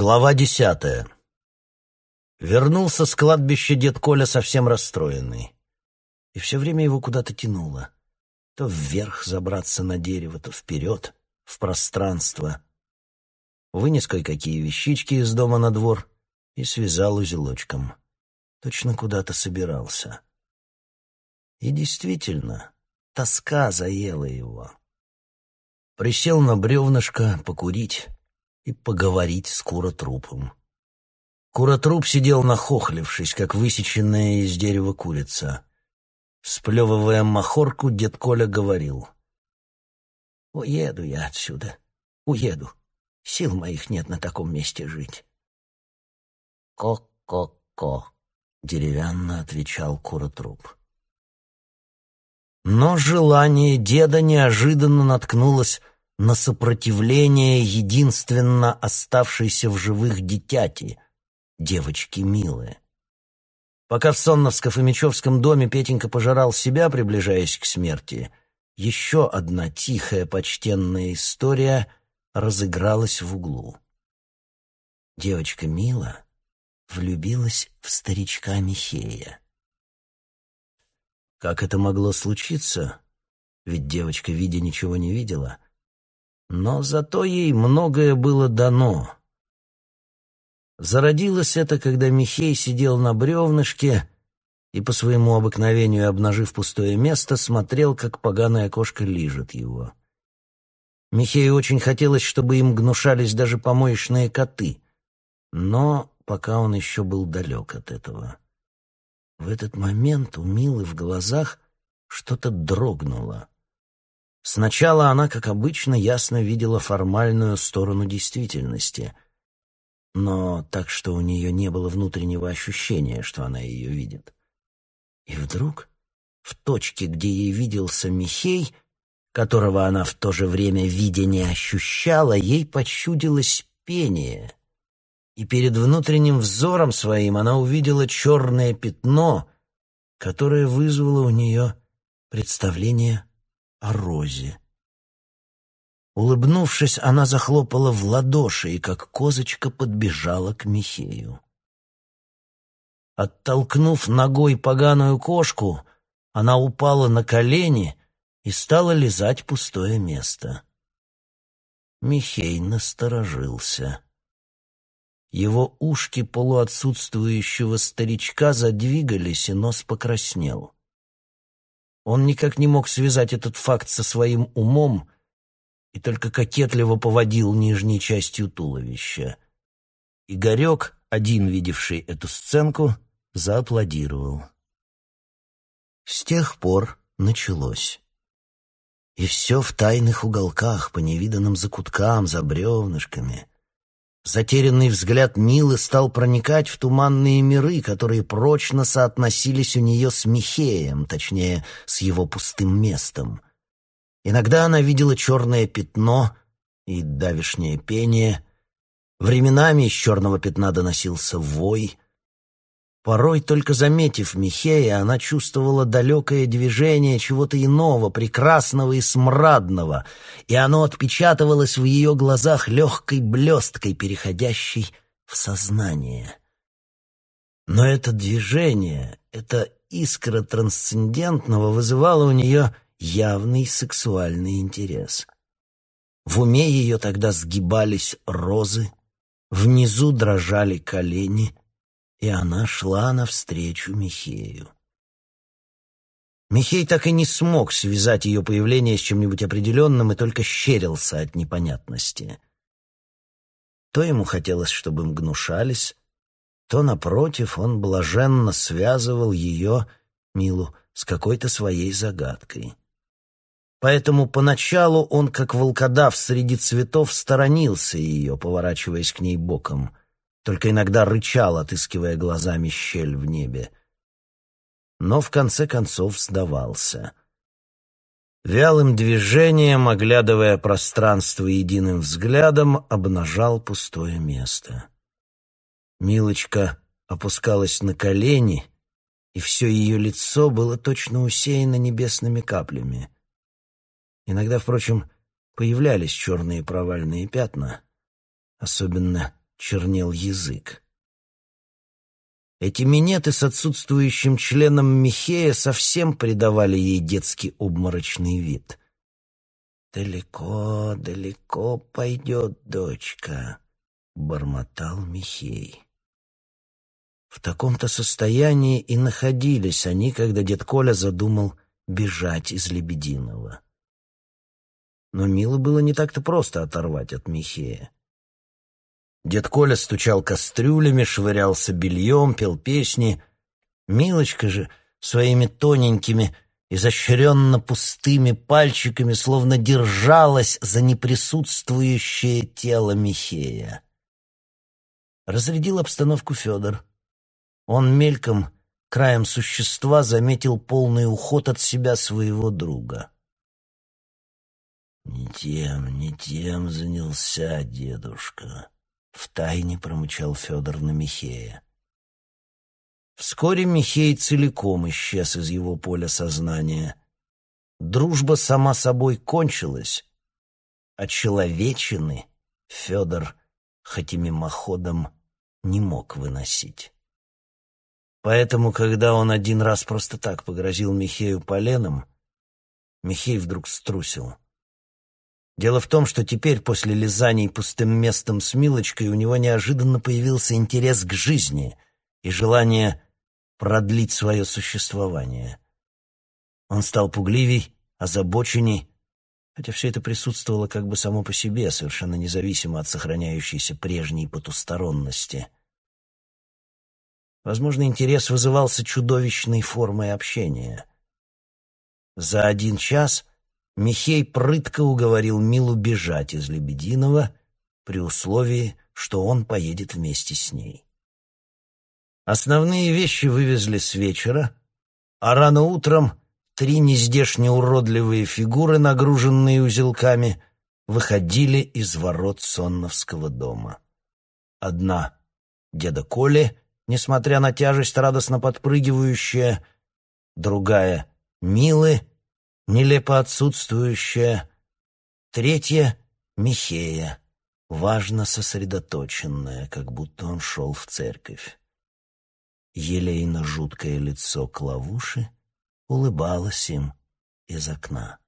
Глава десятая. Вернулся с кладбища дед Коля совсем расстроенный. И все время его куда-то тянуло. То вверх забраться на дерево, то вперед, в пространство. Вынес кое-какие вещички из дома на двор и связал узелочком. Точно куда-то собирался. И действительно, тоска заела его. Присел на бревнышко покурить и поговорить с куротрупом. Куротруп сидел нахохлившись, как высеченная из дерева курица. Сплевывая махорку, дед Коля говорил. «Уеду я отсюда, уеду. Сил моих нет на таком месте жить». «Ко-ко-ко», — деревянно отвечал куротруп. Но желание деда неожиданно наткнулось на сопротивление единственно оставшейся в живых дитяти, девочки милые. Пока в Сонновско-Фомичевском доме Петенька пожирал себя, приближаясь к смерти, еще одна тихая почтенная история разыгралась в углу. Девочка Мила влюбилась в старичка Михея. Как это могло случиться? Ведь девочка, видя, ничего не видела — но зато ей многое было дано. Зародилось это, когда Михей сидел на бревнышке и, по своему обыкновению обнажив пустое место, смотрел, как поганая кошка лижет его. Михею очень хотелось, чтобы им гнушались даже помоечные коты, но пока он еще был далек от этого. В этот момент у Милы в глазах что-то дрогнуло. Сначала она, как обычно, ясно видела формальную сторону действительности, но так, что у нее не было внутреннего ощущения, что она ее видит. И вдруг, в точке, где ей виделся Михей, которого она в то же время видя не ощущала, ей почудилось пение. И перед внутренним взором своим она увидела черное пятно, которое вызвало у нее представление о розе. Улыбнувшись, она захлопала в ладоши и, как козочка, подбежала к Михею. Оттолкнув ногой поганую кошку, она упала на колени и стала лизать пустое место. Михей насторожился. Его ушки полуотсутствующего старичка задвигались, и нос покраснел. Он никак не мог связать этот факт со своим умом и только кокетливо поводил нижней частью туловища. Игорек, один видевший эту сценку, зааплодировал. С тех пор началось. И все в тайных уголках, по невиданным закуткам, за бревнышками — Затерянный взгляд Милы стал проникать в туманные миры, которые прочно соотносились у нее с Михеем, точнее, с его пустым местом. Иногда она видела черное пятно и давишнее пение. Временами из черного пятна доносился вой — Порой, только заметив Михея, она чувствовала далекое движение чего-то иного, прекрасного и смрадного, и оно отпечатывалось в ее глазах легкой блесткой, переходящей в сознание. Но это движение, эта искра трансцендентного вызывала у нее явный сексуальный интерес. В уме ее тогда сгибались розы, внизу дрожали колени — и она шла навстречу Михею. Михей так и не смог связать ее появление с чем-нибудь определенным и только щерился от непонятности. То ему хотелось, чтобы им гнушались, то, напротив, он блаженно связывал ее, Милу, с какой-то своей загадкой. Поэтому поначалу он, как волкодав среди цветов, сторонился ее, поворачиваясь к ней боком — только иногда рычал, отыскивая глазами щель в небе. Но в конце концов сдавался. Вялым движением, оглядывая пространство единым взглядом, обнажал пустое место. Милочка опускалась на колени, и все ее лицо было точно усеяно небесными каплями. Иногда, впрочем, появлялись черные провальные пятна, особенно чернел язык. Эти минеты с отсутствующим членом Михея совсем придавали ей детский обморочный вид. «Далеко, далеко пойдет дочка», — бормотал Михей. В таком-то состоянии и находились они, когда дед Коля задумал бежать из Лебединого. Но Мило было не так-то просто оторвать от Михея. Дед Коля стучал кастрюлями, швырялся бельем, пел песни. Милочка же своими тоненькими, изощренно пустыми пальчиками словно держалась за неприсутствующее тело Михея. Разрядил обстановку Федор. Он мельком, краем существа, заметил полный уход от себя своего друга. «Не тем, не тем занялся дедушка», — втайне промычал Федор на Михея. Вскоре Михей целиком исчез из его поля сознания. Дружба сама собой кончилась, а человечины Федор, хоть и мимоходом, не мог выносить. Поэтому, когда он один раз просто так погрозил Михею поленом, Михей вдруг струсил. Дело в том, что теперь, после лизаний пустым местом с Милочкой, у него неожиданно появился интерес к жизни и желание продлить свое существование. Он стал пугливей, озабоченней, хотя все это присутствовало как бы само по себе, совершенно независимо от сохраняющейся прежней потусторонности — Возможно, интерес вызывался чудовищной формой общения. За один час Михей прытко уговорил Милу бежать из Лебединого при условии, что он поедет вместе с ней. Основные вещи вывезли с вечера, а рано утром три нездешне уродливые фигуры, нагруженные узелками, выходили из ворот Сонновского дома. Одна — деда Коли — несмотря на тяжесть радостно подпрыгивающая, другая — Милы, нелепо отсутствующая, третья — Михея, важно сосредоточенная, как будто он шел в церковь. Елейно жуткое лицо Клавуши улыбалось им из окна.